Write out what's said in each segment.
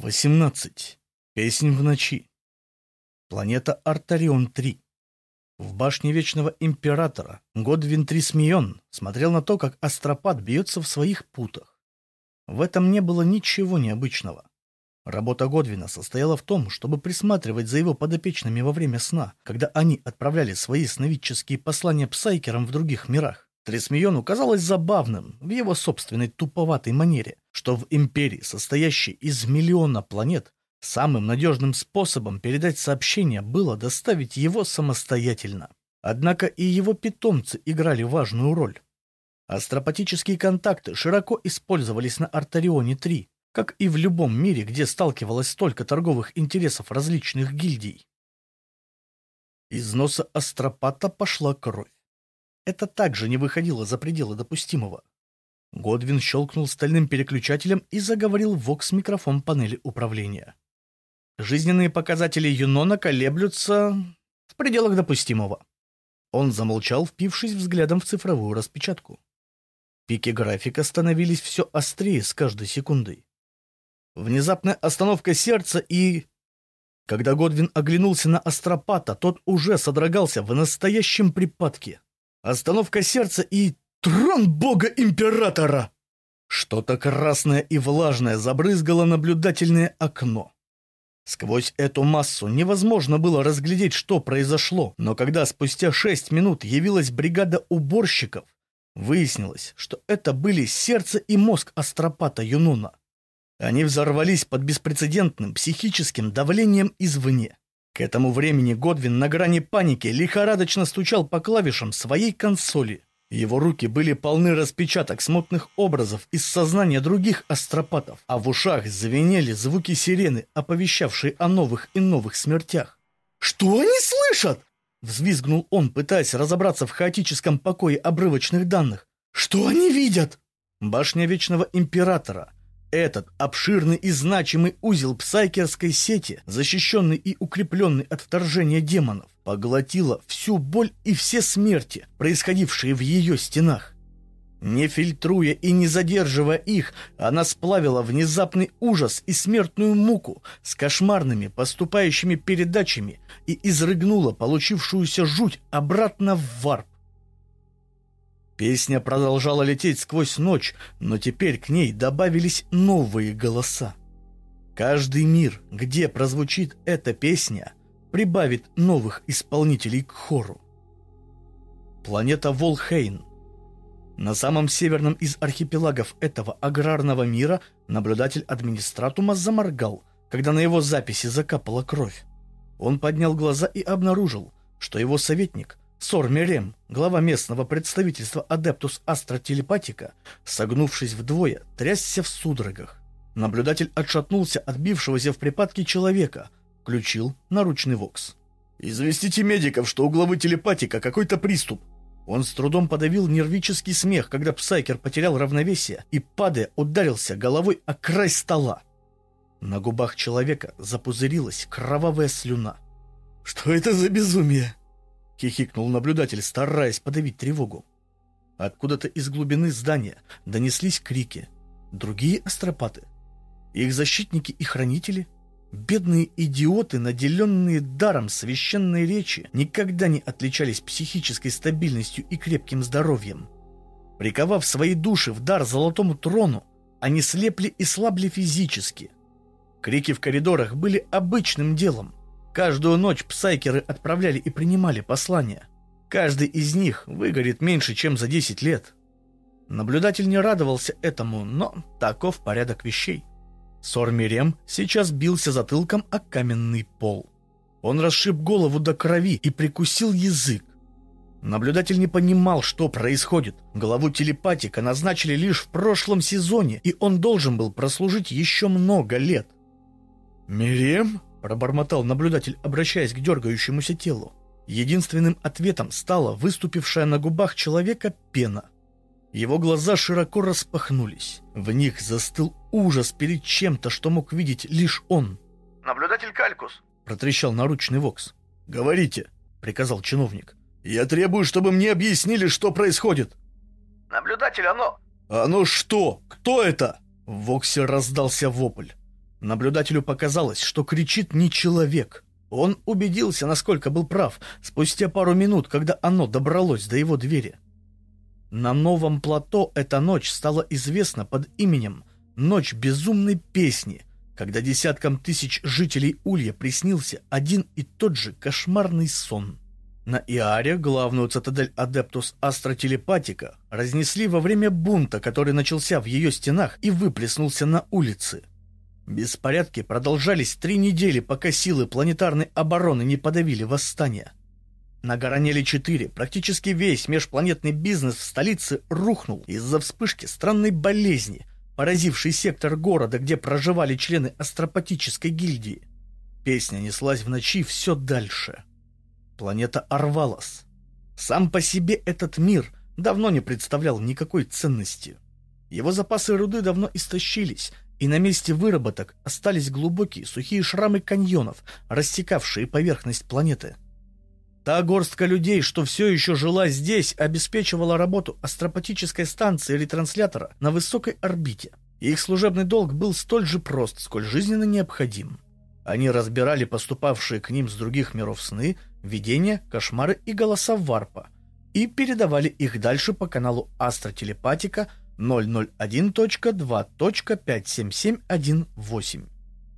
18. Песнь в ночи. Планета Артарион-3. В башне Вечного Императора Годвин Трисмион смотрел на то, как астропат бьется в своих путах. В этом не было ничего необычного. Работа Годвина состояла в том, чтобы присматривать за его подопечными во время сна, когда они отправляли свои сновидческие послания псайкерам в других мирах. Трисмиону казалось забавным в его собственной туповатой манере, что в империи, состоящей из миллиона планет, самым надежным способом передать сообщение было доставить его самостоятельно. Однако и его питомцы играли важную роль. Астропатические контакты широко использовались на Артарионе-3, как и в любом мире, где сталкивалось столько торговых интересов различных гильдий. Из носа астропата пошла кровь. Это также не выходило за пределы допустимого. Годвин щелкнул стальным переключателем и заговорил в вокс-микрофон панели управления. Жизненные показатели Юнона колеблются в пределах допустимого. Он замолчал, впившись взглядом в цифровую распечатку. Пики графика становились все острее с каждой секундой. Внезапная остановка сердца и... Когда Годвин оглянулся на астропата, тот уже содрогался в настоящем припадке. Остановка сердца и трон бога-императора! Что-то красное и влажное забрызгало наблюдательное окно. Сквозь эту массу невозможно было разглядеть, что произошло, но когда спустя шесть минут явилась бригада уборщиков, выяснилось, что это были сердце и мозг астропата Юнуна. Они взорвались под беспрецедентным психическим давлением извне. К этому времени Годвин на грани паники лихорадочно стучал по клавишам своей консоли. Его руки были полны распечаток смутных образов из сознания других астропатов, а в ушах звенели звуки сирены, оповещавшие о новых и новых смертях. «Что они слышат?» — взвизгнул он, пытаясь разобраться в хаотическом покое обрывочных данных. «Что они видят?» Башня Вечного Императора — этот обширный и значимый узел псайкерской сети, защищенный и укрепленный от вторжения демонов, поглотила всю боль и все смерти, происходившие в ее стенах. Не фильтруя и не задерживая их, она сплавила внезапный ужас и смертную муку с кошмарными поступающими передачами и изрыгнула получившуюся жуть обратно в варп. Песня продолжала лететь сквозь ночь, но теперь к ней добавились новые голоса. Каждый мир, где прозвучит эта песня, прибавит новых исполнителей к хору. Планета Волхейн. На самом северном из архипелагов этого аграрного мира наблюдатель администратума заморгал, когда на его записи закапала кровь. Он поднял глаза и обнаружил, что его советник – Сор Мерем, глава местного представительства Адептус Астротелепатика, согнувшись вдвое, трясся в судорогах. Наблюдатель отшатнулся от бившегося в припадке человека, включил наручный вокс. «Известите медиков, что у главы телепатика какой-то приступ!» Он с трудом подавил нервический смех, когда Псайкер потерял равновесие и, падая, ударился головой о край стола. На губах человека запузырилась кровавая слюна. «Что это за безумие?» — хихикнул наблюдатель, стараясь подавить тревогу. Откуда-то из глубины здания донеслись крики. Другие астропаты. Их защитники и хранители. Бедные идиоты, наделенные даром священной речи, никогда не отличались психической стабильностью и крепким здоровьем. Приковав свои души в дар золотому трону, они слепли и слабли физически. Крики в коридорах были обычным делом. Каждую ночь псайкеры отправляли и принимали послания. Каждый из них выгорит меньше, чем за 10 лет. Наблюдатель не радовался этому, но таков порядок вещей. Сормирем сейчас бился затылком о каменный пол. Он расшиб голову до крови и прикусил язык. Наблюдатель не понимал, что происходит. Главу телепатика назначили лишь в прошлом сезоне, и он должен был прослужить еще много лет. «Мирем?» Пробормотал наблюдатель, обращаясь к дергающемуся телу. Единственным ответом стала выступившая на губах человека пена. Его глаза широко распахнулись. В них застыл ужас перед чем-то, что мог видеть лишь он. «Наблюдатель Калькус!» – протрещал наручный вокс. «Говорите!» – приказал чиновник. «Я требую, чтобы мне объяснили, что происходит!» «Наблюдатель, оно...» «Оно что? Кто это?» В воксе раздался вопль. Наблюдателю показалось, что кричит не человек. Он убедился, насколько был прав, спустя пару минут, когда оно добралось до его двери. На новом плато эта ночь стала известна под именем «Ночь безумной песни», когда десяткам тысяч жителей Улья приснился один и тот же кошмарный сон. На Иаре главную цитадель Адептус Астротелепатика разнесли во время бунта, который начался в ее стенах и выплеснулся на улицы. Беспорядки продолжались три недели, пока силы планетарной обороны не подавили восстание. На Гаранеле-4 практически весь межпланетный бизнес в столице рухнул из-за вспышки странной болезни, поразившей сектор города, где проживали члены астропатической гильдии. Песня неслась в ночи все дальше. Планета Арвалос. Сам по себе этот мир давно не представлял никакой ценности. Его запасы руды давно истощились, и на месте выработок остались глубокие сухие шрамы каньонов, растекавшие поверхность планеты. Та горстка людей, что все еще жила здесь, обеспечивала работу астропатической станции ретранслятора на высокой орбите. Их служебный долг был столь же прост, сколь жизненно необходим. Они разбирали поступавшие к ним с других миров сны видения, кошмары и голоса варпа и передавали их дальше по каналу Астротелепатика 001.2.57718.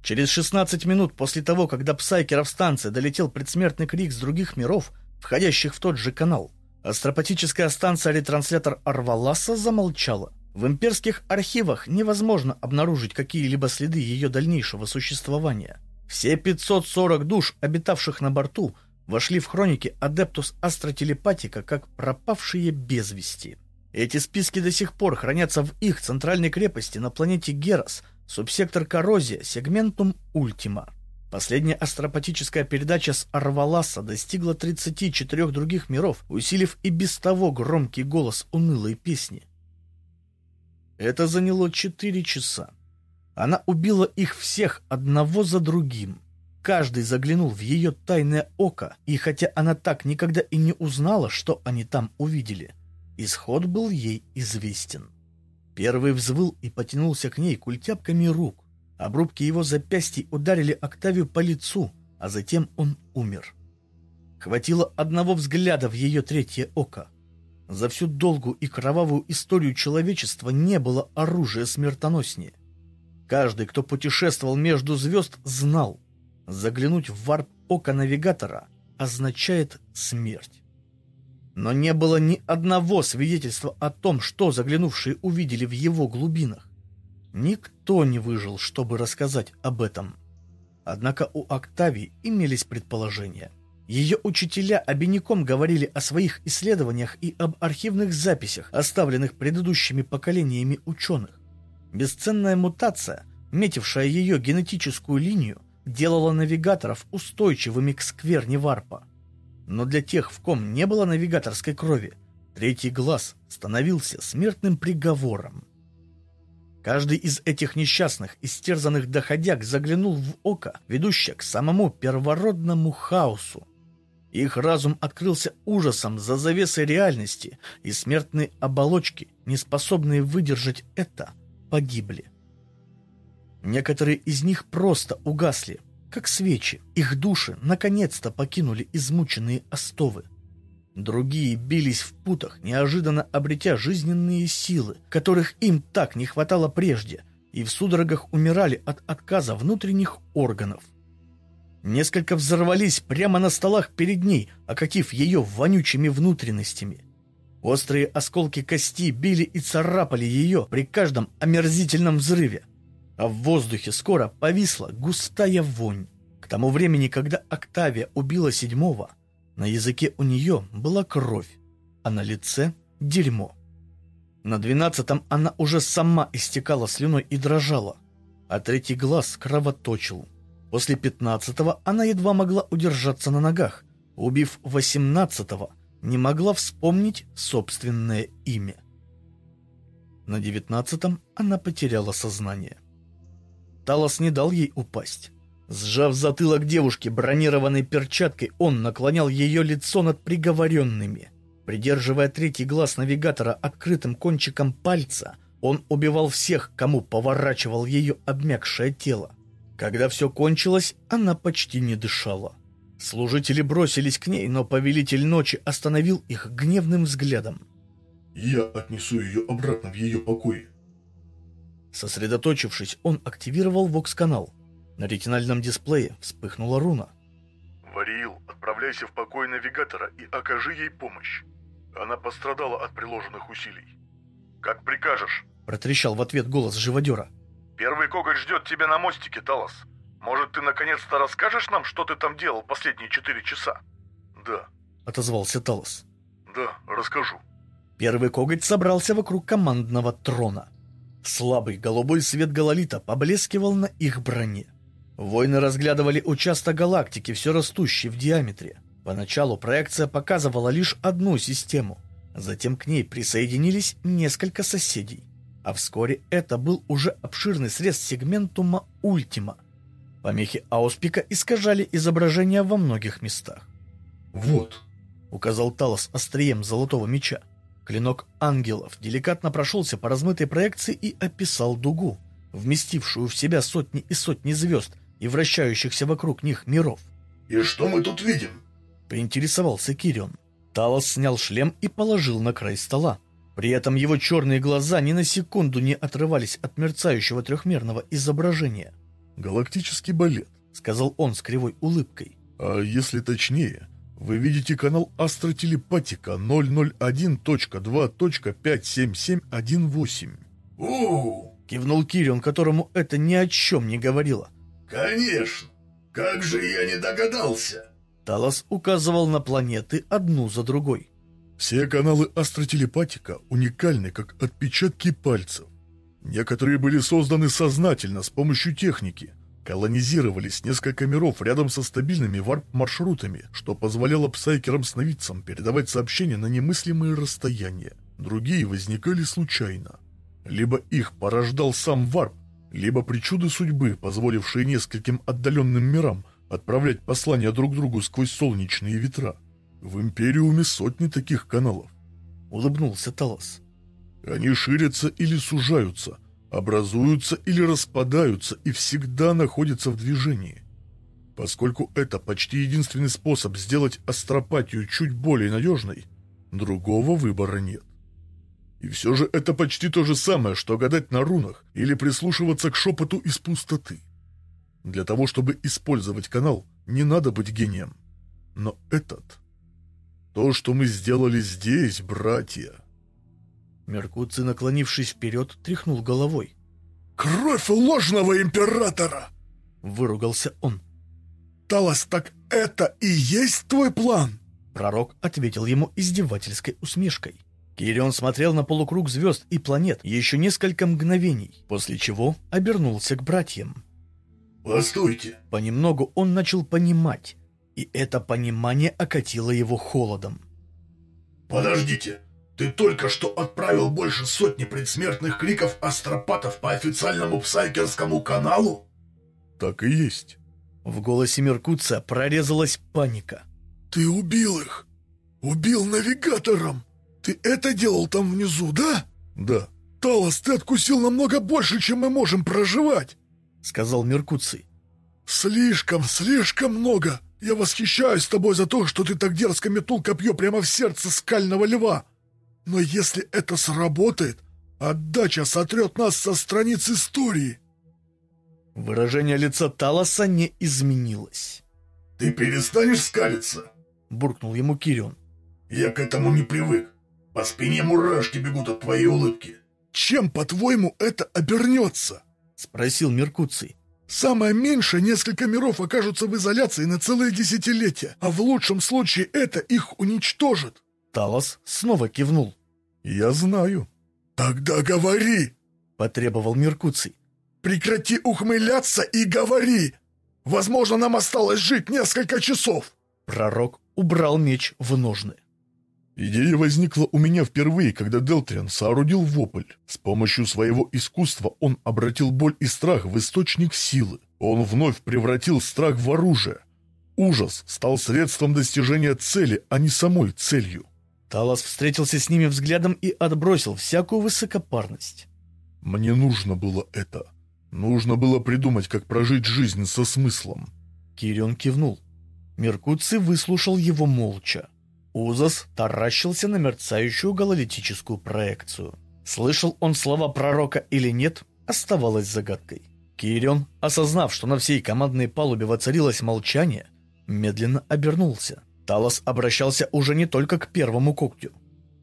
Через 16 минут после того, как до псайкеров станции долетел предсмертный крик с других миров, входящих в тот же канал, астропатическая станция-ретранслятор Арваласа замолчала. В имперских архивах невозможно обнаружить какие-либо следы ее дальнейшего существования. Все 540 душ, обитавших на борту, вошли в хроники Адептус Астротелепатика как пропавшие без вести. Эти списки до сих пор хранятся в их центральной крепости на планете Герос, субсектор Коррозия, сегментум Ультима. Последняя астропатическая передача с Арваласа достигла 34 других миров, усилив и без того громкий голос унылой песни. Это заняло 4 часа. Она убила их всех одного за другим. Каждый заглянул в ее тайное око, и хотя она так никогда и не узнала, что они там увидели, исход был ей известен. Первый взвыл и потянулся к ней культяпками рук. Обрубки его запястий ударили Октавию по лицу, а затем он умер. Хватило одного взгляда в ее третье око. За всю долгую и кровавую историю человечества не было оружия смертоноснее. Каждый, кто путешествовал между звезд, знал, Заглянуть в варп ока навигатора означает смерть. Но не было ни одного свидетельства о том, что заглянувшие увидели в его глубинах. Никто не выжил, чтобы рассказать об этом. Однако у Октавии имелись предположения. Ее учителя обиняком говорили о своих исследованиях и об архивных записях, оставленных предыдущими поколениями ученых. Бесценная мутация, метившая ее генетическую линию, делала навигаторов устойчивыми к скверне варпа. Но для тех, в ком не было навигаторской крови, третий глаз становился смертным приговором. Каждый из этих несчастных, истерзанных доходяг заглянул в око, ведущее к самому первородному хаосу. Их разум открылся ужасом за завесой реальности, и смертные оболочки, не способные выдержать это, погибли. Некоторые из них просто угасли, как свечи. Их души наконец-то покинули измученные остовы. Другие бились в путах, неожиданно обретя жизненные силы, которых им так не хватало прежде, и в судорогах умирали от отказа внутренних органов. Несколько взорвались прямо на столах перед ней, окатив ее вонючими внутренностями. Острые осколки кости били и царапали ее при каждом омерзительном взрыве а в воздухе скоро повисла густая вонь. К тому времени, когда Октавия убила седьмого, на языке у нее была кровь, а на лице — дерьмо. На двенадцатом она уже сама истекала слюной и дрожала, а третий глаз кровоточил. После пятнадцатого она едва могла удержаться на ногах, убив восемнадцатого, не могла вспомнить собственное имя. На девятнадцатом она потеряла сознание. Талос не дал ей упасть. Сжав затылок девушки бронированной перчаткой, он наклонял ее лицо над приговоренными. Придерживая третий глаз навигатора открытым кончиком пальца, он убивал всех, кому поворачивал ее обмякшее тело. Когда все кончилось, она почти не дышала. Служители бросились к ней, но повелитель ночи остановил их гневным взглядом. «Я отнесу ее обратно в ее покои». Сосредоточившись, он активировал вокс-канал. На ретинальном дисплее вспыхнула руна. «Вариил, отправляйся в покой навигатора и окажи ей помощь. Она пострадала от приложенных усилий. Как прикажешь», — протрещал в ответ голос живодера. «Первый коготь ждет тебя на мостике, Талос. Может, ты наконец-то расскажешь нам, что ты там делал последние четыре часа?» «Да», — отозвался Талос. «Да, расскажу». Первый коготь собрался вокруг командного трона. Слабый голубой свет гололита поблескивал на их броне. Воины разглядывали участок галактики, все растущий в диаметре. Поначалу проекция показывала лишь одну систему, затем к ней присоединились несколько соседей. А вскоре это был уже обширный срез сегментума Ультима. Помехи Ауспика искажали изображение во многих местах. «Вот», — указал Талос острием золотого меча. Клинок ангелов деликатно прошелся по размытой проекции и описал дугу, вместившую в себя сотни и сотни звезд, и вращающихся вокруг них миров. «И что мы тут видим?» — поинтересовался Кирион. Талос снял шлем и положил на край стола. При этом его черные глаза ни на секунду не отрывались от мерцающего трехмерного изображения. «Галактический балет», — сказал он с кривой улыбкой. «А если точнее, вы видите канал Астротелепатика 001.2.57718». «Оу!» — кивнул Кирион, которому это ни о чем не говорило. «Конечно! Как же я не догадался!» Талос указывал на планеты одну за другой. «Все каналы астротелепатика уникальны, как отпечатки пальцев. Некоторые были созданы сознательно с помощью техники. Колонизировались несколько миров рядом со стабильными варп-маршрутами, что позволяло псайкерам-сновидцам передавать сообщения на немыслимые расстояния. Другие возникали случайно. Либо их порождал сам варп, либо причуды судьбы, позволившие нескольким отдаленным мирам отправлять послания друг другу сквозь солнечные ветра. В Империуме сотни таких каналов. Улыбнулся Талос. Они ширятся или сужаются, образуются или распадаются и всегда находятся в движении. Поскольку это почти единственный способ сделать астропатию чуть более надежной, другого выбора нет. И все же это почти то же самое, что гадать на рунах или прислушиваться к шепоту из пустоты. Для того, чтобы использовать канал, не надо быть гением. Но этот... То, что мы сделали здесь, братья... Меркуций, наклонившись вперед, тряхнул головой. «Кровь ложного императора!» Выругался он. «Талос, так это и есть твой план?» Пророк ответил ему издевательской усмешкой. Кирион смотрел на полукруг звезд и планет еще несколько мгновений, после чего обернулся к братьям. «Постойте!» Понемногу он начал понимать, и это понимание окатило его холодом. «Подождите! Ты только что отправил больше сотни предсмертных криков астропатов по официальному псайкерскому каналу?» «Так и есть». В голосе Меркуца прорезалась паника. «Ты убил их! Убил навигатором!» «Ты это делал там внизу, да?» «Да». «Талос, ты откусил намного больше, чем мы можем проживать!» — сказал Меркуций. «Слишком, слишком много! Я восхищаюсь тобой за то, что ты так дерзко метнул копье прямо в сердце скального льва! Но если это сработает, отдача сотрет нас со страниц истории!» Выражение лица Талоса не изменилось. «Ты перестанешь скалиться?» — буркнул ему Кирион. «Я к этому не привык. По спине мурашки бегут от твоей улыбки. Чем, по-твоему, это обернется? Спросил Меркуций. Самое меньшее несколько миров окажутся в изоляции на целые десятилетия, а в лучшем случае это их уничтожит. Талос снова кивнул. Я знаю. Тогда говори, потребовал Меркуций. Прекрати ухмыляться и говори. Возможно, нам осталось жить несколько часов. Пророк убрал меч в ножны. Идея возникла у меня впервые, когда Делтриан соорудил вопль. С помощью своего искусства он обратил боль и страх в источник силы. Он вновь превратил страх в оружие. Ужас стал средством достижения цели, а не самой целью. Талос встретился с ними взглядом и отбросил всякую высокопарность. «Мне нужно было это. Нужно было придумать, как прожить жизнь со смыслом. Кирион кивнул. Меркуций выслушал его молча. Узас таращился на мерцающую гололитическую проекцию. Слышал он слова пророка или нет, оставалось загадкой. Кирион, осознав, что на всей командной палубе воцарилось молчание, медленно обернулся. Талос обращался уже не только к первому когтю.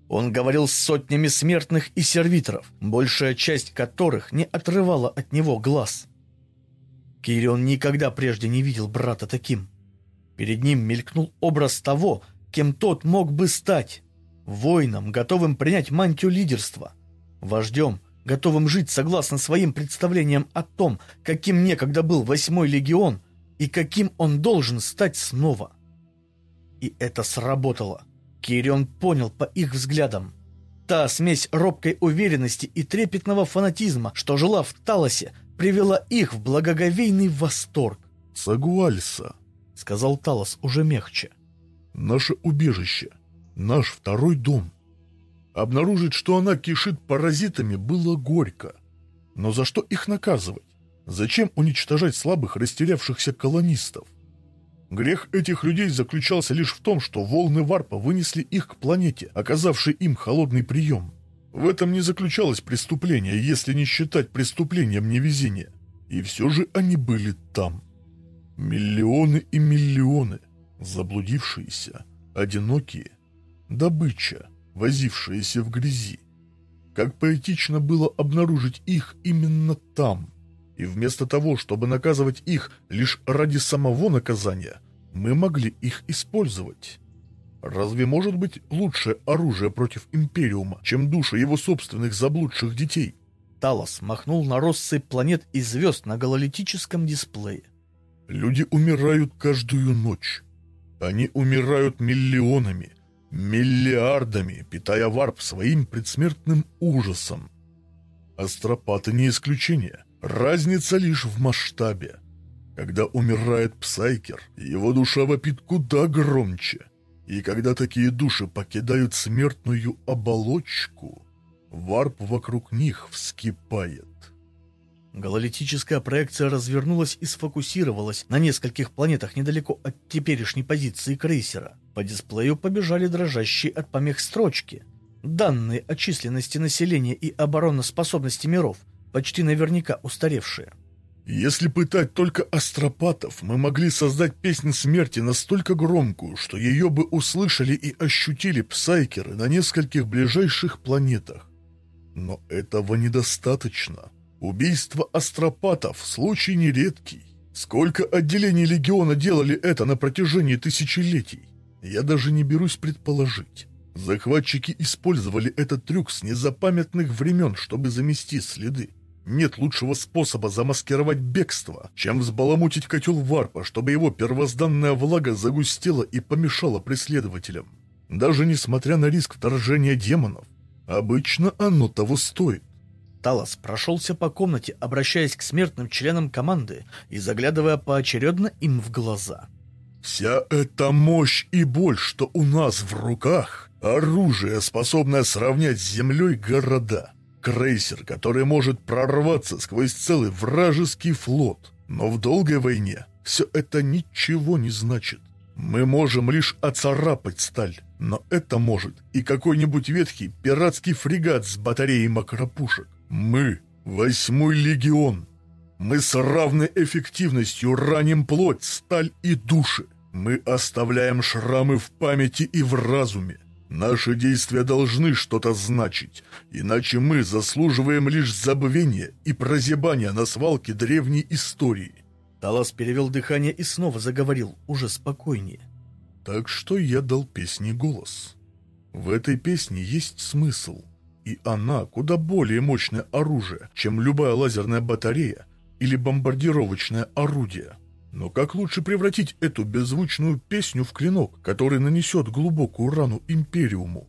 Он говорил с сотнями смертных и сервиторов, большая часть которых не отрывала от него глаз. Кирион никогда прежде не видел брата таким. Перед ним мелькнул образ того, кем тот мог бы стать. Воином, готовым принять мантию лидерства. Вождем, готовым жить согласно своим представлениям о том, каким некогда был восьмой легион и каким он должен стать снова. И это сработало. Кирион понял по их взглядам. Та смесь робкой уверенности и трепетного фанатизма, что жила в Талосе, привела их в благоговейный восторг. «Сагуальса», — сказал Талос уже мягче. «Наше убежище, наш второй дом. Обнаружить, что она кишит паразитами, было горько. Но за что их наказывать? Зачем уничтожать слабых, растерявшихся колонистов? Грех этих людей заключался лишь в том, что волны варпа вынесли их к планете, оказавшей им холодный прием. В этом не заключалось преступление, если не считать преступлением невезения. И все же они были там. Миллионы и миллионы, заблудившиеся, одинокие, добыча, возившаяся в грязи. Как поэтично было обнаружить их именно там – и вместо того, чтобы наказывать их лишь ради самого наказания, мы могли их использовать. Разве может быть лучшее оружие против Империума, чем души его собственных заблудших детей? Талос махнул на россыпь планет и звезд на гололитическом дисплее. Люди умирают каждую ночь. Они умирают миллионами, миллиардами, питая варп своим предсмертным ужасом. Астропаты не исключение. Разница лишь в масштабе. Когда умирает Псайкер, его душа вопит куда громче. И когда такие души покидают смертную оболочку, варп вокруг них вскипает. Гололитическая проекция развернулась и сфокусировалась на нескольких планетах недалеко от теперешней позиции крейсера. По дисплею побежали дрожащие от помех строчки. Данные о численности населения и обороноспособности миров – почти наверняка устаревшие. Если пытать только астропатов, мы могли создать песнь смерти настолько громкую, что ее бы услышали и ощутили псайкеры на нескольких ближайших планетах. Но этого недостаточно. Убийство астропатов – случай нередкий. Сколько отделений Легиона делали это на протяжении тысячелетий? Я даже не берусь предположить. Захватчики использовали этот трюк с незапамятных времен, чтобы замести следы. Нет лучшего способа замаскировать бегство, чем взбаламутить котел варпа, чтобы его первозданная влага загустела и помешала преследователям. Даже несмотря на риск вторжения демонов, обычно оно того стоит. Талос прошелся по комнате, обращаясь к смертным членам команды и заглядывая поочередно им в глаза. «Вся эта мощь и боль, что у нас в руках, оружие, способное сравнять с землей города». Крейсер, который может прорваться сквозь целый вражеский флот. Но в долгой войне все это ничего не значит. Мы можем лишь оцарапать сталь, но это может и какой-нибудь ветхий пиратский фрегат с батареей макропушек. Мы — восьмой легион. Мы с равной эффективностью раним плоть, сталь и души. Мы оставляем шрамы в памяти и в разуме. Наши действия должны что-то значить, иначе мы заслуживаем лишь забвения и прозябания на свалке древней истории. Талас перевел дыхание и снова заговорил, уже спокойнее. Так что я дал песне голос. В этой песне есть смысл, и она куда более мощное оружие, чем любая лазерная батарея или бомбардировочное орудие. Но как лучше превратить эту беззвучную песню в клинок, который нанесет глубокую рану Империуму?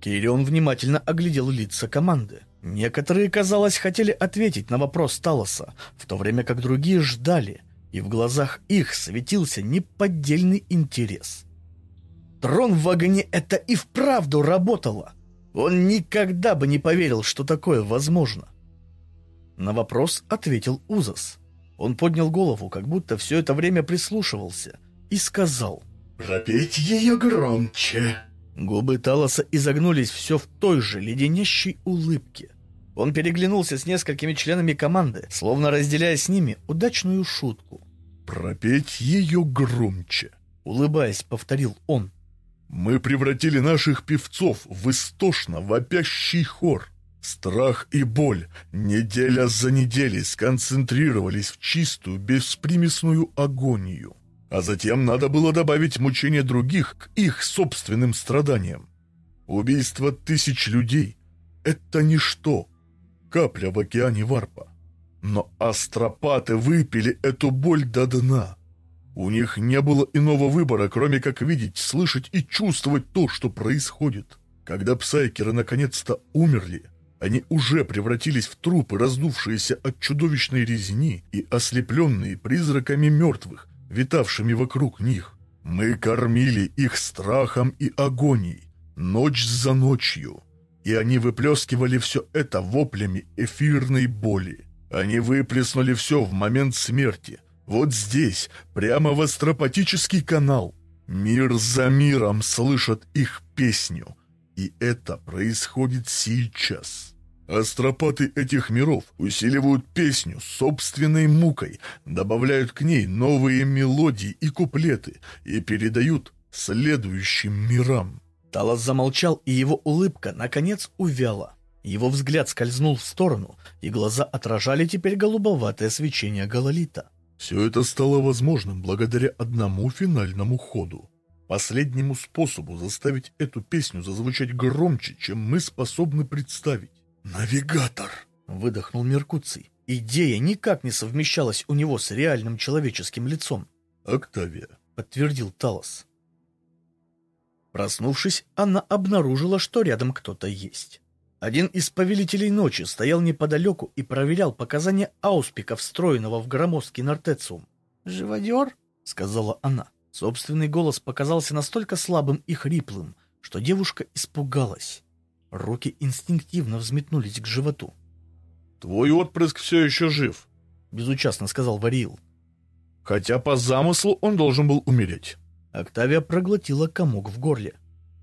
Кирион внимательно оглядел лица команды. Некоторые, казалось, хотели ответить на вопрос Талоса, в то время как другие ждали, и в глазах их светился неподдельный интерес. Трон в огне — это и вправду работало. Он никогда бы не поверил, что такое возможно. На вопрос ответил Узас. Он поднял голову, как будто все это время прислушивался, и сказал «Пропеть ее громче». Губы Талоса изогнулись все в той же леденящей улыбке. Он переглянулся с несколькими членами команды, словно разделяя с ними удачную шутку. «Пропеть ее громче», — улыбаясь, повторил он. «Мы превратили наших певцов в истошно вопящий хор. Страх и боль неделя за неделей сконцентрировались в чистую, беспримесную агонию. А затем надо было добавить мучения других к их собственным страданиям. Убийство тысяч людей — это ничто, капля в океане варпа. Но астропаты выпили эту боль до дна. У них не было иного выбора, кроме как видеть, слышать и чувствовать то, что происходит. Когда псайкеры наконец-то умерли, они уже превратились в трупы, раздувшиеся от чудовищной резни и ослепленные призраками мертвых, витавшими вокруг них. Мы кормили их страхом и агонией, ночь за ночью, и они выплескивали все это воплями эфирной боли. Они выплеснули все в момент смерти, вот здесь, прямо в астропатический канал. Мир за миром слышат их песню, и это происходит сейчас. Астропаты этих миров усиливают песню собственной мукой, добавляют к ней новые мелодии и куплеты и передают следующим мирам. Талос замолчал, и его улыбка, наконец, увяла. Его взгляд скользнул в сторону, и глаза отражали теперь голубоватое свечение гололита. Все это стало возможным благодаря одному финальному ходу. Последнему способу заставить эту песню зазвучать громче, чем мы способны представить. «Навигатор!» — выдохнул Меркуций. Идея никак не совмещалась у него с реальным человеческим лицом. «Октавия», — подтвердил Талос. Проснувшись, она обнаружила, что рядом кто-то есть. Один из повелителей ночи стоял неподалеку и проверял показания ауспика, встроенного в громоздкий нортециум. «Живодер?» — сказала она. Собственный голос показался настолько слабым и хриплым, что девушка испугалась. Руки инстинктивно взметнулись к животу. «Твой отпрыск все еще жив», — безучастно сказал Варил. «Хотя по замыслу он должен был умереть». Октавия проглотила комок в горле.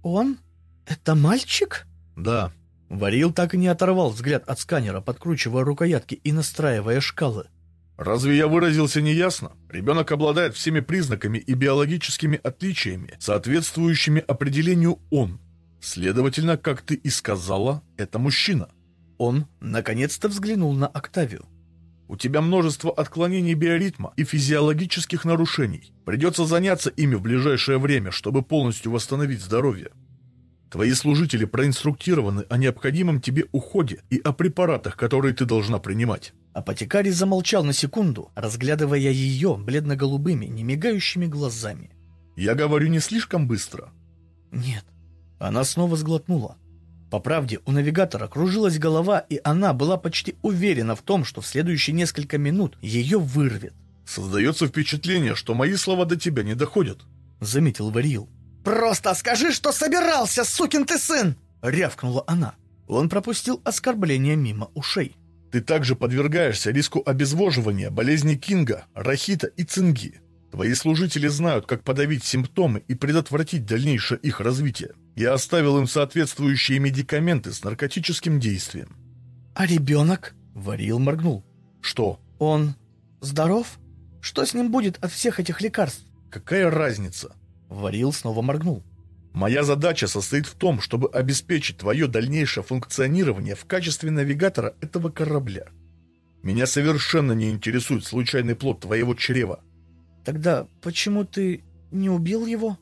«Он? Это мальчик?» «Да». Варил так и не оторвал взгляд от сканера, подкручивая рукоятки и настраивая шкалы. «Разве я выразился неясно? Ребенок обладает всеми признаками и биологическими отличиями, соответствующими определению «он». Следовательно, как ты и сказала, это мужчина. Он наконец-то взглянул на Октавию. У тебя множество отклонений биоритма и физиологических нарушений. Придется заняться ими в ближайшее время, чтобы полностью восстановить здоровье. Твои служители проинструктированы о необходимом тебе уходе и о препаратах, которые ты должна принимать. Апотекарий замолчал на секунду, разглядывая ее бледно-голубыми, немигающими глазами. «Я говорю не слишком быстро?» «Нет», она снова сглотнула. По правде, у навигатора кружилась голова, и она была почти уверена в том, что в следующие несколько минут ее вырвет. «Создается впечатление, что мои слова до тебя не доходят», — заметил Варил. «Просто скажи, что собирался, сукин ты сын!» — рявкнула она. Он пропустил оскорбление мимо ушей. «Ты также подвергаешься риску обезвоживания, болезни Кинга, рахита и цинги. Твои служители знают, как подавить симптомы и предотвратить дальнейшее их развитие. Я оставил им соответствующие медикаменты с наркотическим действием. А ребенок? Варил моргнул. Что? Он здоров? Что с ним будет от всех этих лекарств? Какая разница? Варил снова моргнул. Моя задача состоит в том, чтобы обеспечить твое дальнейшее функционирование в качестве навигатора этого корабля. Меня совершенно не интересует случайный плод твоего чрева. Тогда почему ты не убил его?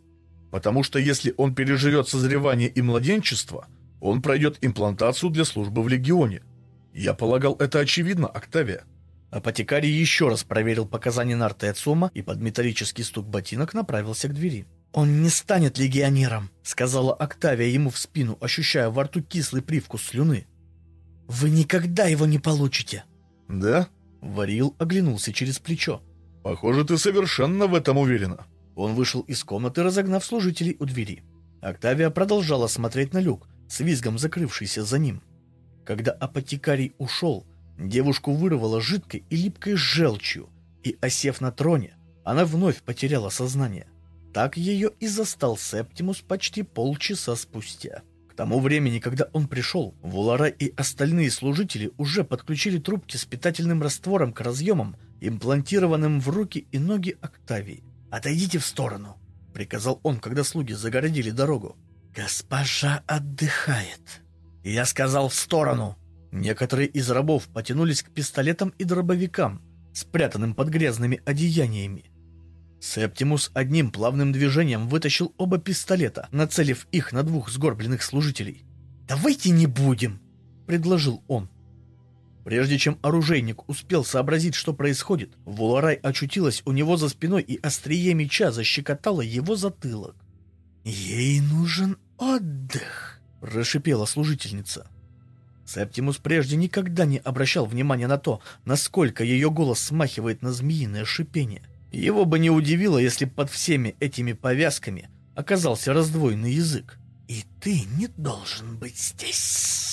Потому что если он переживет созревание и младенчество, он пройдет имплантацию для службы в Легионе. Я полагал, это очевидно, Октавия. Апотекарий еще раз проверил показания Нартециума и под металлический стук ботинок направился к двери. «Он не станет легионером», — сказала Октавия ему в спину, ощущая во рту кислый привкус слюны. «Вы никогда его не получите». «Да?» — Варил оглянулся через плечо. «Похоже, ты совершенно в этом уверена». Он вышел из комнаты, разогнав служителей у двери. Октавия продолжала смотреть на люк, с визгом закрывшийся за ним. Когда апотекарий ушел, Девушку вырвало жидкой и липкой желчью, и, осев на троне, она вновь потеряла сознание. Так ее и застал Септимус почти полчаса спустя. К тому времени, когда он пришел, Вулара и остальные служители уже подключили трубки с питательным раствором к разъемам, имплантированным в руки и ноги Октавии. «Отойдите в сторону», — приказал он, когда слуги загородили дорогу. «Госпожа отдыхает». «Я сказал в сторону!» Некоторые из рабов потянулись к пистолетам и дробовикам, спрятанным под грязными одеяниями. Септимус одним плавным движением вытащил оба пистолета, нацелив их на двух сгорбленных служителей. «Давайте не будем!» — предложил он. Прежде чем оружейник успел сообразить, что происходит, Вуларай очутилась у него за спиной и острие меча защекотала его затылок. «Ей нужен отдых!» — прошипела служительница. Септимус прежде никогда не обращал внимания на то, насколько ее голос смахивает на змеиное шипение. Его бы не удивило, если под всеми этими повязками оказался раздвоенный язык. «И ты не должен быть здесь!»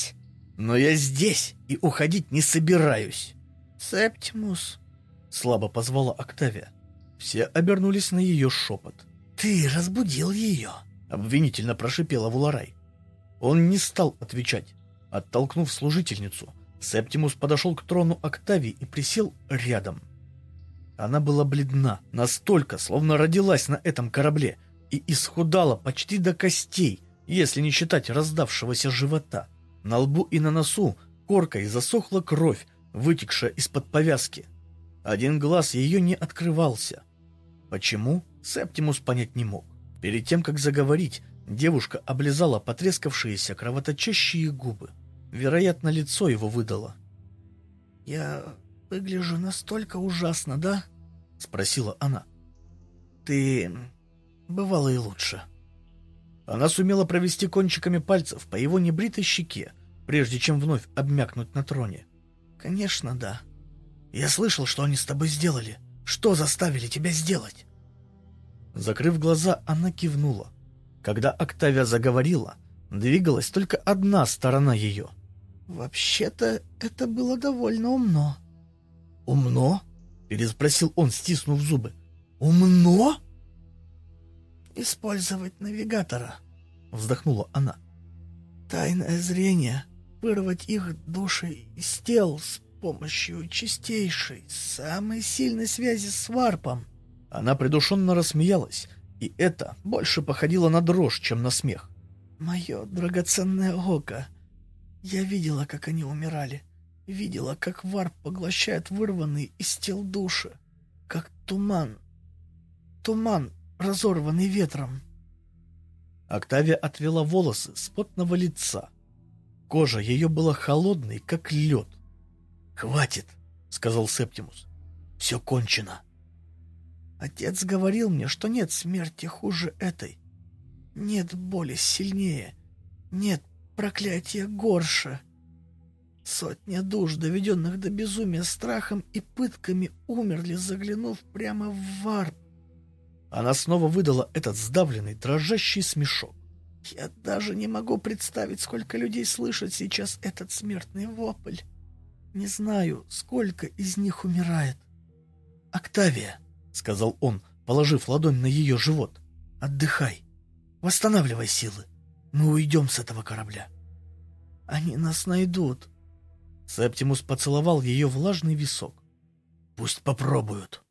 «Но я здесь и уходить не собираюсь!» «Септимус!» — слабо позвала Октавия. Все обернулись на ее шепот. «Ты разбудил ее!» — обвинительно прошипела Вуларай. Он не стал отвечать. Оттолкнув служительницу, Септимус подошел к трону Октавии и присел рядом. Она была бледна, настолько, словно родилась на этом корабле, и исхудала почти до костей, если не считать раздавшегося живота. На лбу и на носу коркой засохла кровь, вытекшая из-под повязки. Один глаз ее не открывался. Почему, Септимус понять не мог. Перед тем, как заговорить, девушка облизала потрескавшиеся кровоточащие губы. Вероятно, лицо его выдало. «Я выгляжу настолько ужасно, да?» — спросила она. «Ты... бывало и лучше». Она сумела провести кончиками пальцев по его небритой щеке, прежде чем вновь обмякнуть на троне. «Конечно, да. Я слышал, что они с тобой сделали. Что заставили тебя сделать?» Закрыв глаза, она кивнула. Когда Октавия заговорила, двигалась только одна сторона ее — «Вообще-то это было довольно умно». «Умно?» — переспросил он, стиснув зубы. «Умно?» «Использовать навигатора», — вздохнула она. «Тайное зрение, вырвать их души из тел с помощью чистейшей, самой сильной связи с варпом». Она придушенно рассмеялась, и это больше походило на дрожь, чем на смех. «Мое драгоценное око, я видела, как они умирали. Видела, как варп поглощает вырванные из тел души. Как туман. Туман, разорванный ветром. Октавия отвела волосы с потного лица. Кожа ее была холодной, как лед. «Хватит», — сказал Септимус. «Все кончено». Отец говорил мне, что нет смерти хуже этой. Нет боли сильнее. Нет проклятие горше. Сотня душ, доведенных до безумия страхом и пытками, умерли, заглянув прямо в варп. Она снова выдала этот сдавленный, дрожащий смешок. Я даже не могу представить, сколько людей слышат сейчас этот смертный вопль. Не знаю, сколько из них умирает. «Октавия», — сказал он, положив ладонь на ее живот, — «отдыхай, восстанавливай силы. Мы уйдем с этого корабля. Они нас найдут. Септимус поцеловал ее влажный висок. Пусть попробуют.